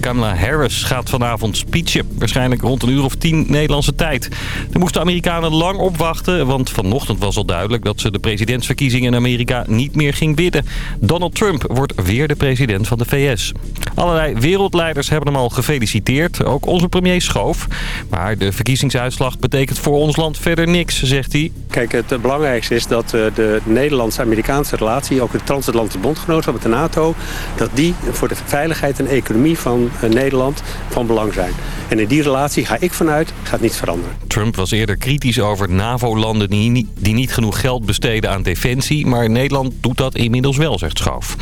Kamala Harris gaat vanavond speechen. Waarschijnlijk rond een uur of tien Nederlandse tijd. Er moesten Amerikanen lang op wachten, want vanochtend was al duidelijk dat ze de presidentsverkiezingen in Amerika niet meer ging bidden. Donald Trump wordt weer de president van de VS. Allerlei wereldleiders hebben hem al gefeliciteerd, ook onze premier Schoof. Maar de verkiezingsuitslag betekent voor ons land verder niks, zegt hij. Kijk, het belangrijkste is dat eh, de Nederlandse-Amerikaanse relatie, ook het transatlantische bondgenootschap met de NATO, dat die voor de veiligheid en economie van eh, Nederland van belang zijn. En in die relatie ga ik vanuit, gaat niets veranderen. Trump was eerder kritisch over NAVO-landen die, die niet genoeg geld besteden aan defensie. Maar Nederland doet dat inmiddels wel, zegt Schoof.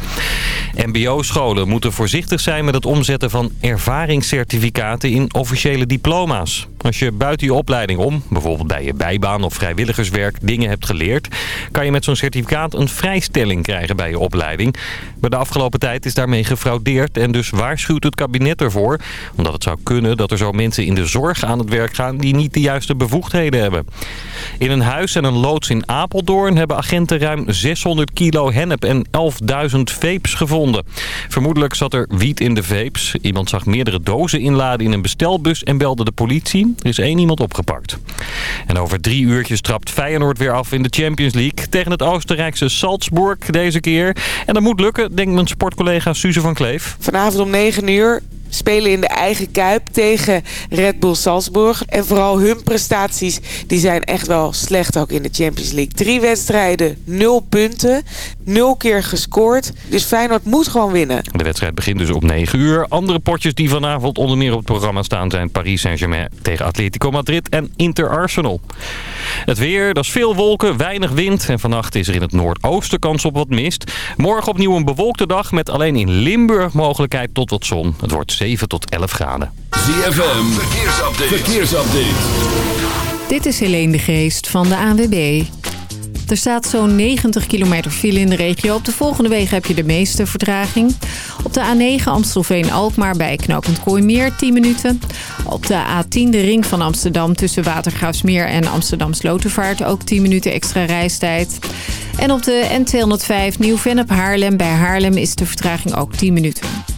MBO-scholen moeten voorzichtig zijn met het omzetten van ervaringscertificaten in officiële diploma's. Als je buiten je opleiding om, bijvoorbeeld bij je bijbaan of vrijwilligerswerk, dingen hebt geleerd... kan je met zo'n certificaat een vrijstelling krijgen bij je opleiding. Maar de afgelopen tijd is daarmee gefraudeerd en dus waarschuwt het kabinet ervoor... omdat het zou kunnen dat er zo mensen in de zorg aan het werk gaan die niet de juiste bevoegdheden hebben. In een huis en een loods in Apeldoorn hebben agenten ruim 600 kilo hennep en 11.000 vapes gevonden. Vermoedelijk zat er wiet in de vapes. Iemand zag meerdere dozen inladen in een bestelbus en belde de politie. Er is één iemand opgepakt. En over drie uurtjes trapt Feyenoord weer af in de Champions League. Tegen het Oostenrijkse Salzburg deze keer. En dat moet lukken, denkt mijn sportcollega Suze van Kleef. Vanavond om 9 uur spelen in de eigen kuip tegen Red Bull Salzburg. En vooral hun prestaties die zijn echt wel slecht ook in de Champions League. Drie wedstrijden, nul punten, nul keer gescoord. Dus Feyenoord moet gewoon winnen. De wedstrijd begint dus op 9 uur. Andere potjes die vanavond onder meer op het programma staan zijn Paris Saint-Germain tegen Atletico Madrid en Inter Arsenal. Het weer, dat is veel wolken, weinig wind en vannacht is er in het noordoosten kans op wat mist. Morgen opnieuw een bewolkte dag met alleen in Limburg mogelijkheid tot wat zon. Het wordt 7 tot 11 graden. ZFM, verkeersupdate. verkeersupdate. Dit is Helene de Geest van de ANWB. Er staat zo'n 90 kilometer file in de regio. Op de volgende wegen heb je de meeste vertraging. Op de A9 Amstelveen-Alkmaar bij knooppunt Kooimeer 10 minuten. Op de A10 de ring van Amsterdam tussen Watergraafsmeer en Amsterdam Slotervaart ook 10 minuten extra reistijd. En op de N205 Nieuw-Vennep Haarlem bij Haarlem is de vertraging ook 10 minuten.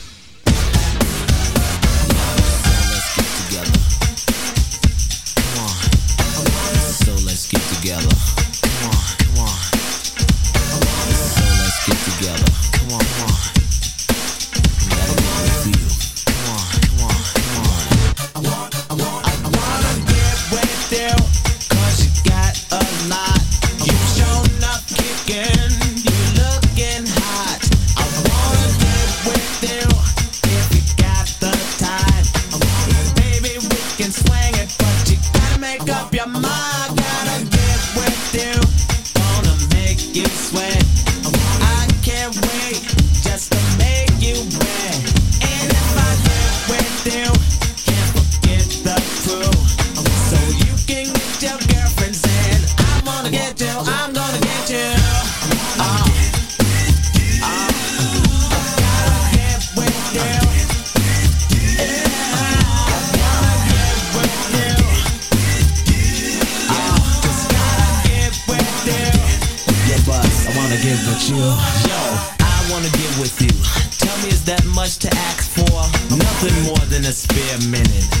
A spare minute.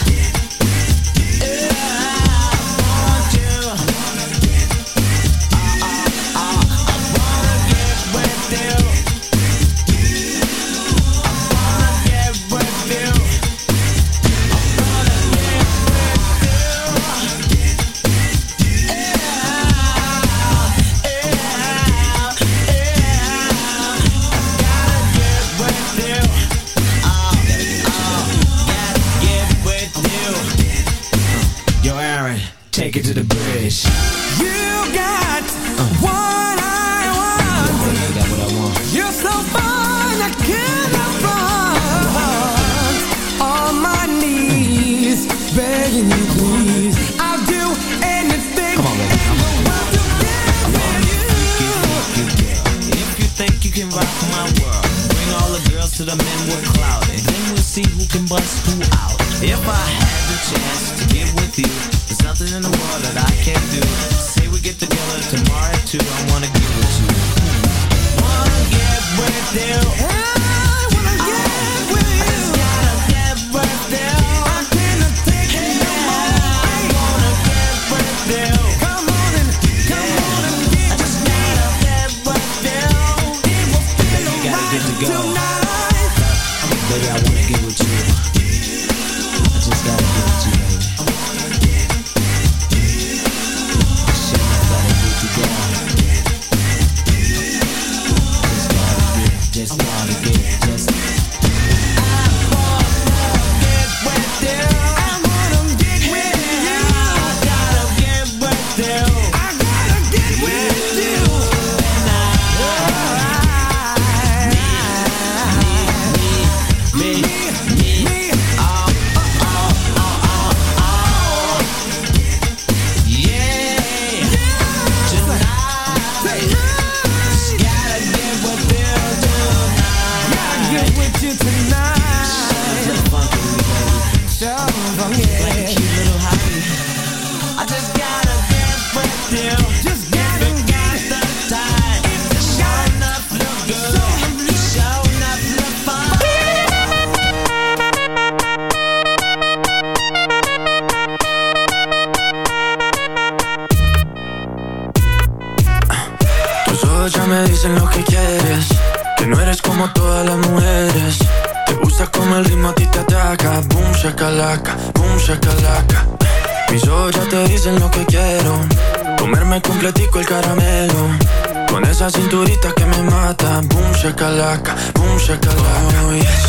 boom shakalaka, oh yes.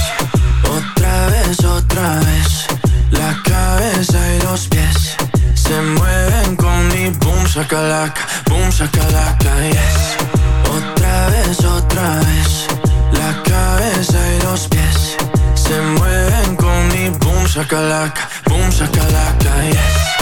Otra vez, otra vez. La cabeza y los pies Se mueven con mi boom shakalaka, boom shakalaka, yes. Otra vez, otra vez. La cabeza y los pies Se mueven con mi boom shakalaka, boom shakalaka, yes.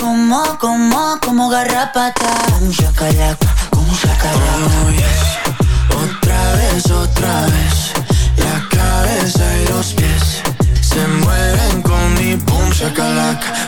Como, como, como garrapata. Como chacalaca, como chacalaca oh, yes. Otra vez, otra vez. La cabeza y los pies Se mueven con mi boom chacalaca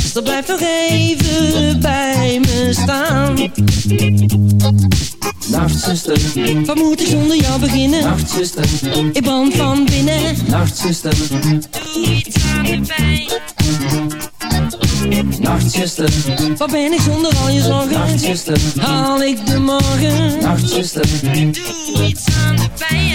zuster, blijf nog even bij me staan. Nacht, zuster, wat moet ik zonder jou beginnen? Nacht, zuster, ik brand van binnen. Nacht, zuster, doe iets aan de pijn. Nachtzuster, wat ben ik zonder al je zorgen? Nachtzuster, haal ik de morgen? Nachtzuster, doe iets aan de pijn.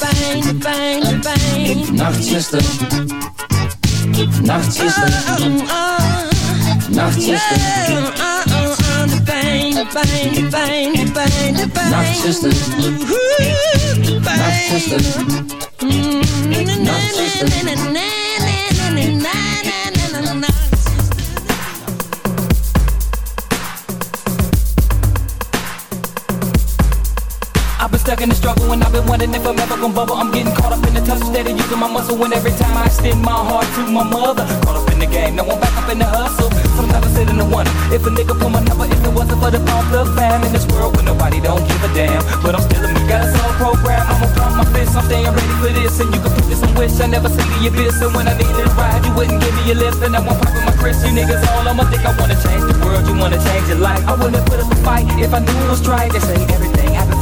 pijn, de pijn, de pijn. Nachtzuster, Nachtzuster, Nachtzuster, aan de pijn, de pijn, de pijn, de pijn, de pijn. Nachtzuster, Nachtzuster, Nachtzuster. And I've been wondering if I'm ever gonna bubble. I'm getting caught up in the touch steady using my muscle and every time I extend my heart to my mother. Caught up in the game, now I'm back up in the hustle. Sometimes I sit in the wonder if a nigga pull my number if it wasn't for the pump the fam in this world where nobody don't give a damn. But I'm still a me, got a soul program. I'ma pump my fist, I'm staying ready for this. And you can put this in wish I never see the abyss. And when I needed a ride, you wouldn't give me a lift. And I won't pop popping my Chris. You niggas all I'ma think I wanna change the world, you wanna change your life. I wouldn't put up a fight if I knew it was right. They say everything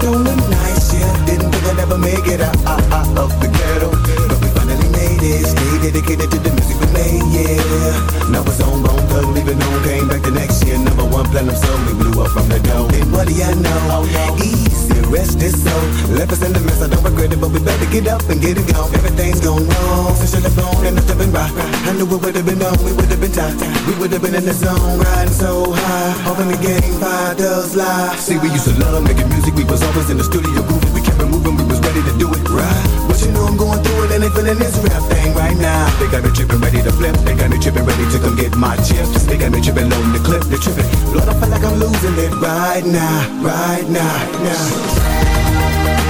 doing nice, yeah. Didn't think I'd ever make it out, out, out of the ghetto. But we finally made it. Stay dedicated to the music we made, yeah. Now it's on, bone, plug, leaving home. Came back the next year. Number one platinum, so we blew up from the dough. And what do you know? Oh, no. E rest this soul. Left us in the mess, I don't regret it, but we better get up and get it gone. Everything's gone wrong since you left and nothing been right. I knew it would've been on, we would've been tight. We would've been in the zone, riding so high. Hoping the game five does lie. See, we used to love making music, we was always in the studio grooving. We kept it moving, we was ready to do it right. But you know I'm going through it and they feeling this rap thing right now. They got me tripping, ready to flip. They got me tripping, ready to come get my chips. They got me tripping, loading the clip. They tripping. Lord, I feel like I'm losing it right now, right now, now.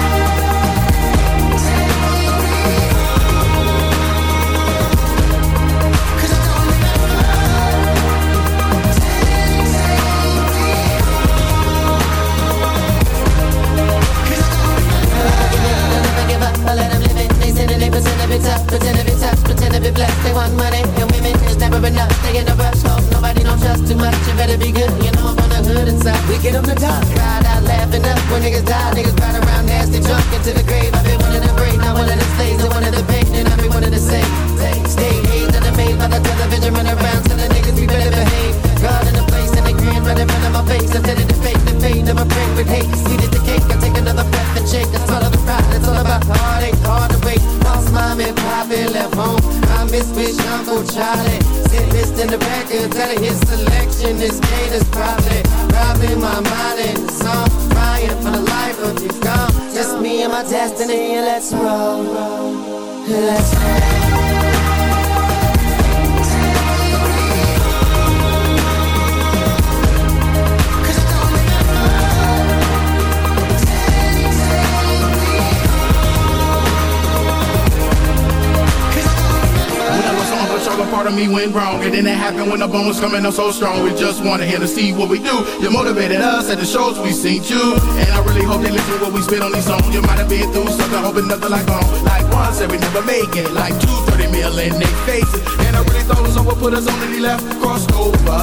Me went wrong. And then it happened when the bone was coming up so strong. We just wanted here to see what we do. You motivated us at the shows we seen you. And I really hope they listen to what we spit on these songs. You might have been through something, hoping nothing like home. Like one said we never make it. Like two, thirty million 30 mil in they faces. And I really thought someone put us on and he left, crossed over.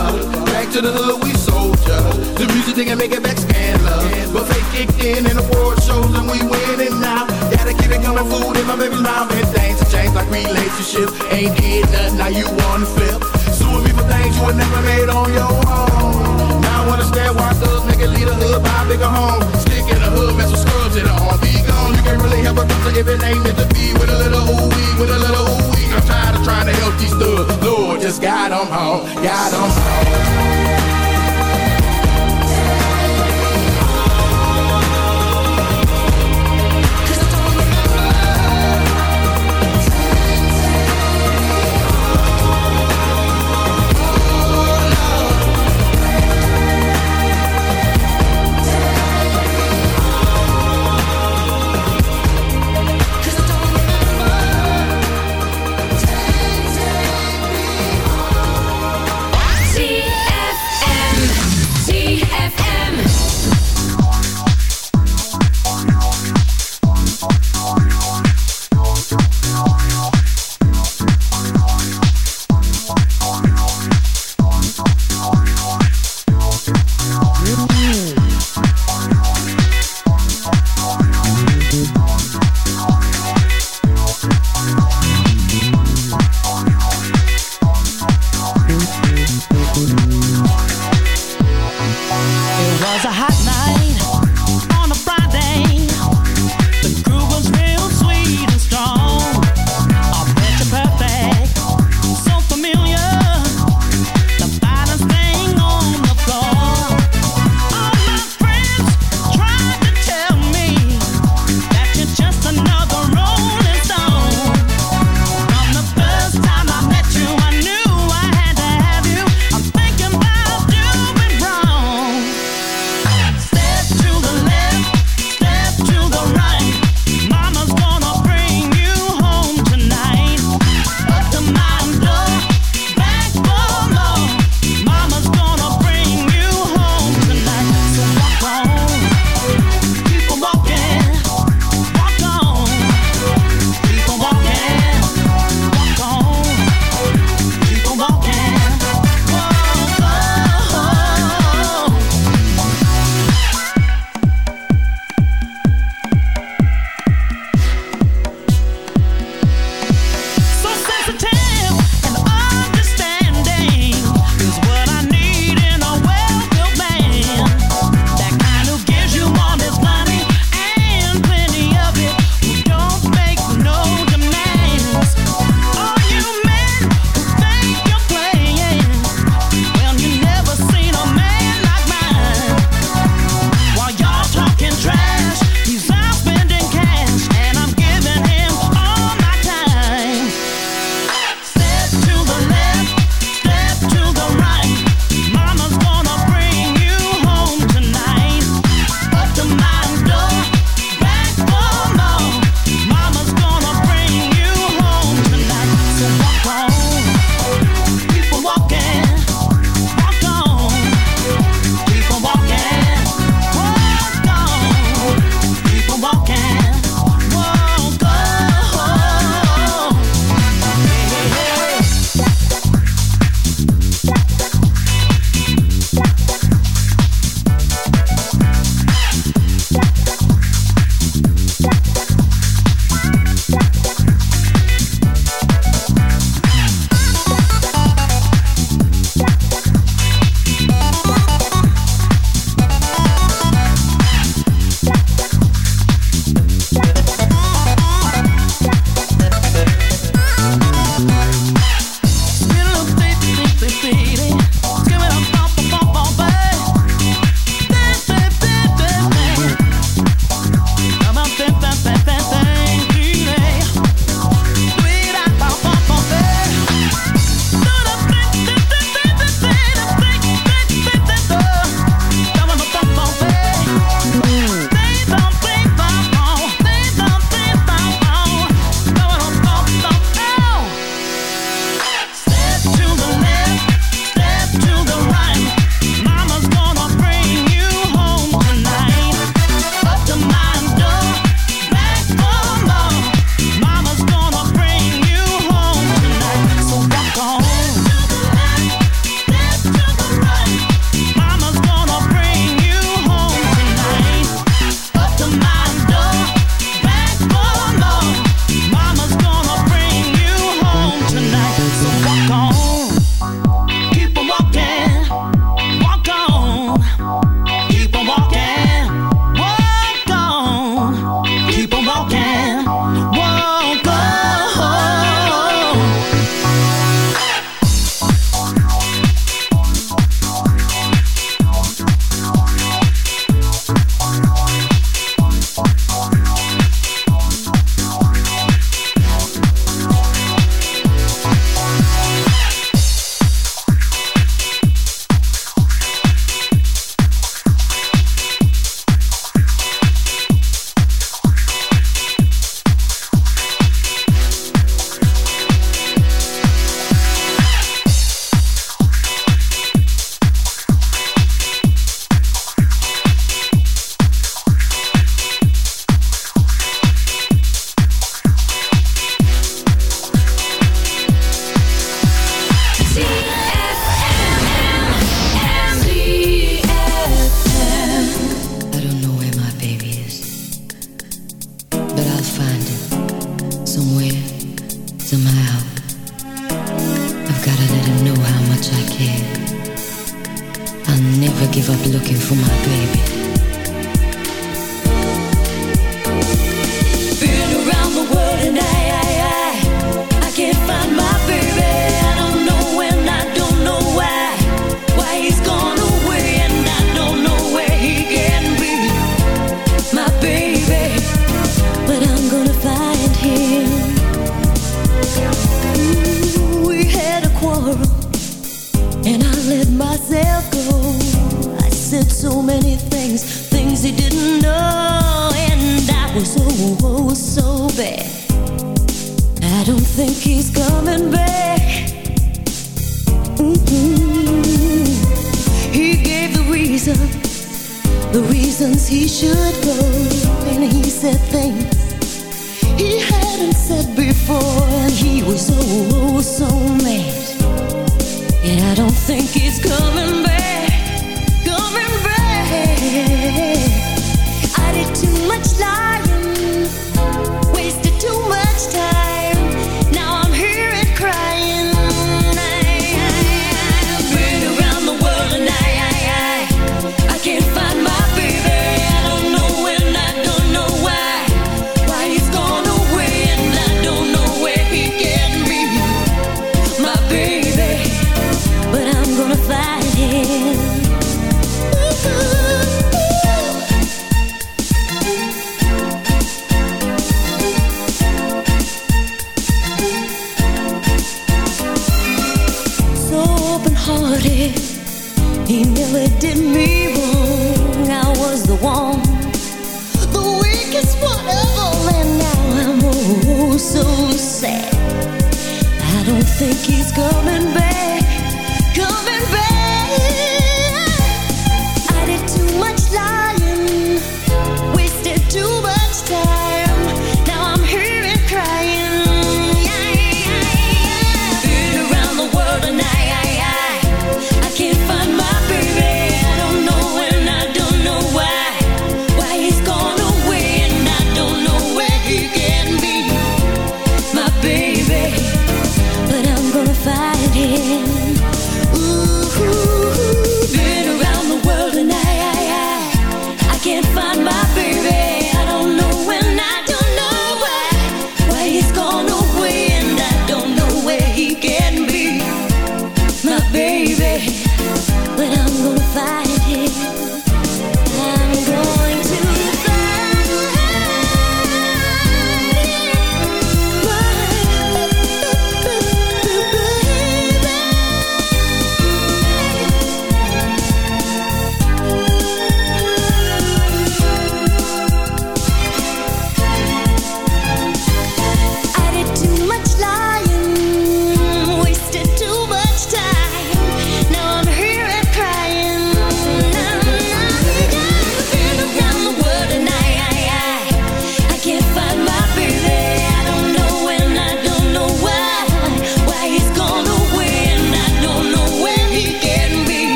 Back to the hood, we soldier. The music didn't make it back scandalous. But fake kicked in and the world shows and we winning now. Gotta keep it coming, food in my baby's mouth. And things have changed like relationships. Ain't did nothing, now you wanna flip. Suing me for things you would never made on your own. Now I understand why thugs make it lead a hood, buy a bigger home. Stick in the hood, mess with scrubs in the arm. Be gone, you can't really help a doctor if it ain't meant to be. With a little ooh with a little ooh. I'm tired of trying to help these thugs. Lord, just guide them home, guide them home.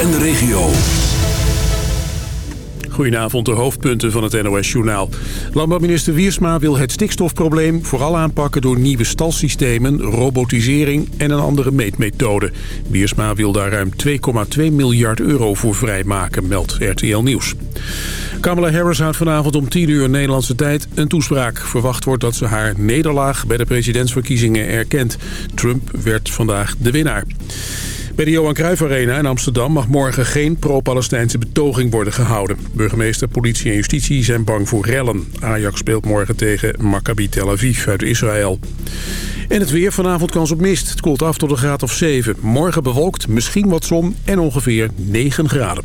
En de regio. Goedenavond, de hoofdpunten van het NOS-journaal. Landbouwminister Wiersma wil het stikstofprobleem vooral aanpakken... door nieuwe stalsystemen, robotisering en een andere meetmethode. Wiersma wil daar ruim 2,2 miljard euro voor vrijmaken, meldt RTL Nieuws. Kamala Harris houdt vanavond om 10 uur Nederlandse tijd een toespraak. Verwacht wordt dat ze haar nederlaag bij de presidentsverkiezingen erkent. Trump werd vandaag de winnaar. Bij de Johan Cruijff Arena in Amsterdam mag morgen geen pro-Palestijnse betoging worden gehouden. Burgemeester, politie en justitie zijn bang voor rellen. Ajax speelt morgen tegen Maccabi Tel Aviv uit Israël. En het weer vanavond kans op mist. Het koelt af tot een graad of 7. Morgen bewolkt, misschien wat zon en ongeveer 9 graden.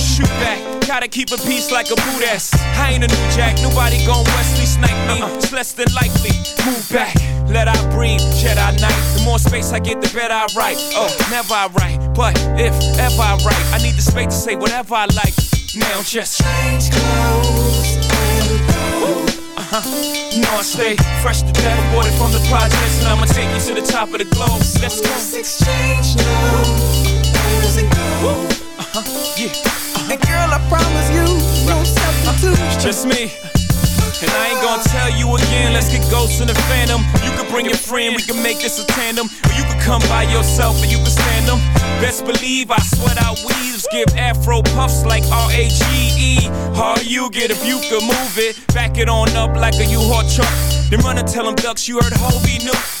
shoot back. Gotta keep a peace like a boot ass. I ain't a new jack, nobody gon' Wesley snipe me. It's less than likely. Move back, let I breathe, Jedi Knight. The more space I get, the better I write. Oh, never I write, but if ever I write, I need the space to say whatever I like. Now just change clothes and go. Uh-huh. You know I stay fresh to death, aborted from the projects, and I'ma take you to the top of the globe. Let's go. Let's exchange now. Uh-huh, yeah. And girl, I promise you, no substitute. It's just me. And I ain't gonna tell you again, let's get ghosts in the phantom. You can bring your friend, we can make this a tandem. Or you can come by yourself and you can stand them. Best believe I sweat out weaves, give afro puffs like R-A-G-E. How you get if you could move it, back it on up like a U-Haul truck. Then run and tell them ducks you heard Hobie knew.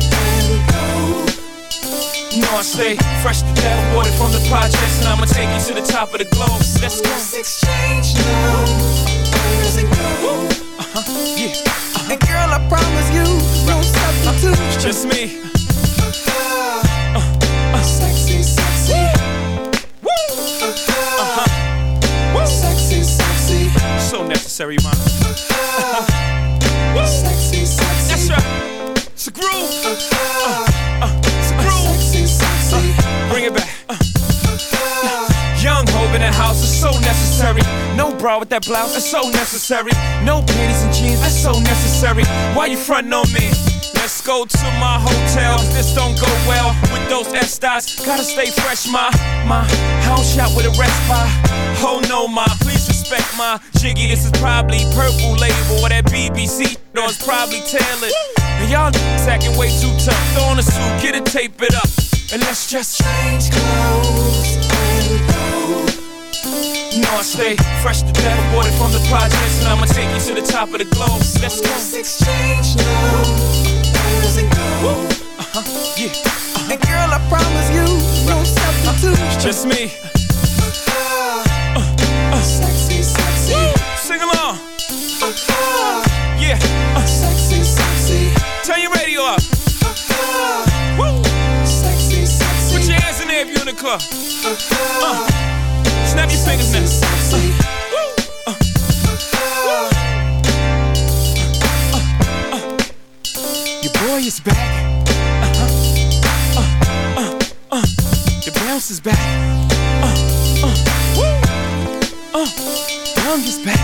go. I stay fresh to death, aborted from the projects, and I'ma take you to the top of the globe. Let's go. exchange now. and go. Uh-huh, yeah. And girl, I promise you, no substitute. It's just me. Uh-huh. Uh, uh. Sexy, sexy. Woo! Uh-huh. uh-huh. Woo! Sexy, sexy. So necessary, man. Uh-huh. Woo! Sexy, sexy. That's right. It's a groove. Uh. Young Hove in the house is so necessary. No bra with that blouse, that's so necessary. No panties and jeans, that's so necessary. Why you frontin' on me? Let's go to my hotel. This don't go well with those Estes. Gotta stay fresh, my my house shot with a by. Oh no, my please respect my jiggy. This is probably purple label or that BBC. No, it's probably tailored. Y'all acting way too tough. Throw on a suit, get it, tape it up, and let's just change clothes and go. You know I stay fresh to death, aborted from the projects, and I'ma take you to the top of the globe. So Let's go. exchange now. and go. Uh-huh, yeah. And girl, I promise you, no substitute. It's just me. Sexy, sexy. Sing along. Uh-huh. Yeah. Club. Uh, snap your fingers now. Uh, Your boy is back. uh-huh. uh, uh, uh. The bounce is back. Uh, uh, woo. Uh, Young is back.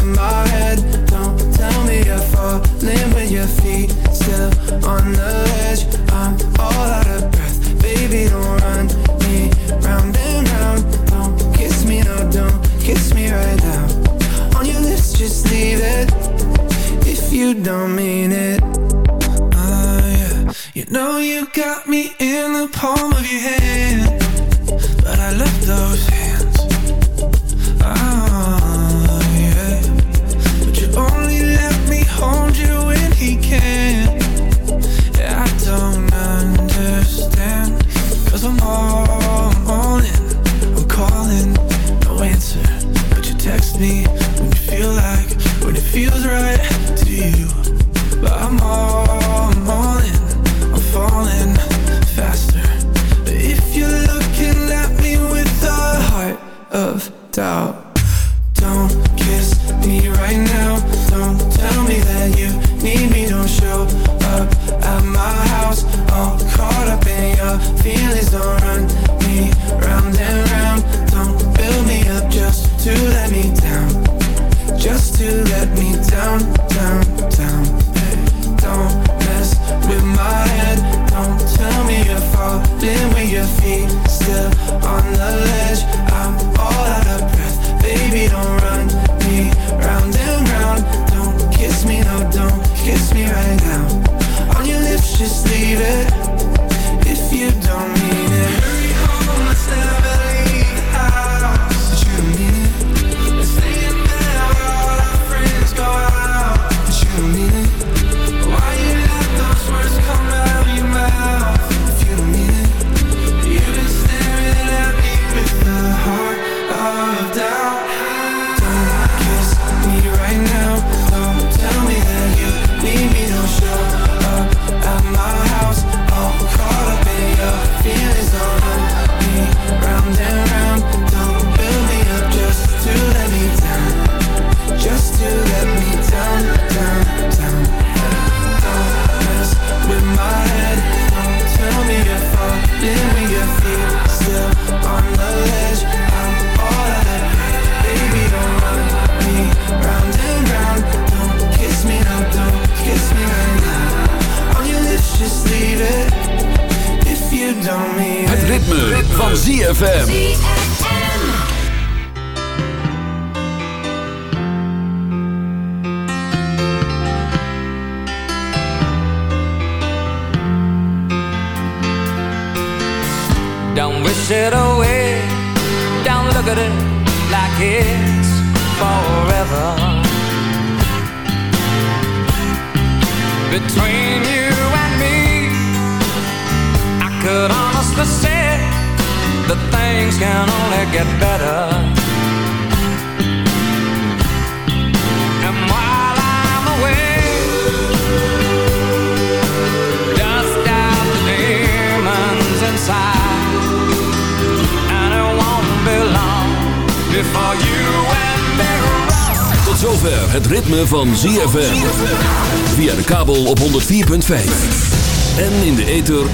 in my head. Don't tell me you're falling with your feet still on the edge. I'm all out of breath, baby. Don't run me round and round. Don't kiss me, no, don't kiss me right now. On your lips, just leave it if you don't mean it. Uh, yeah. You know you got me in the palm of your hand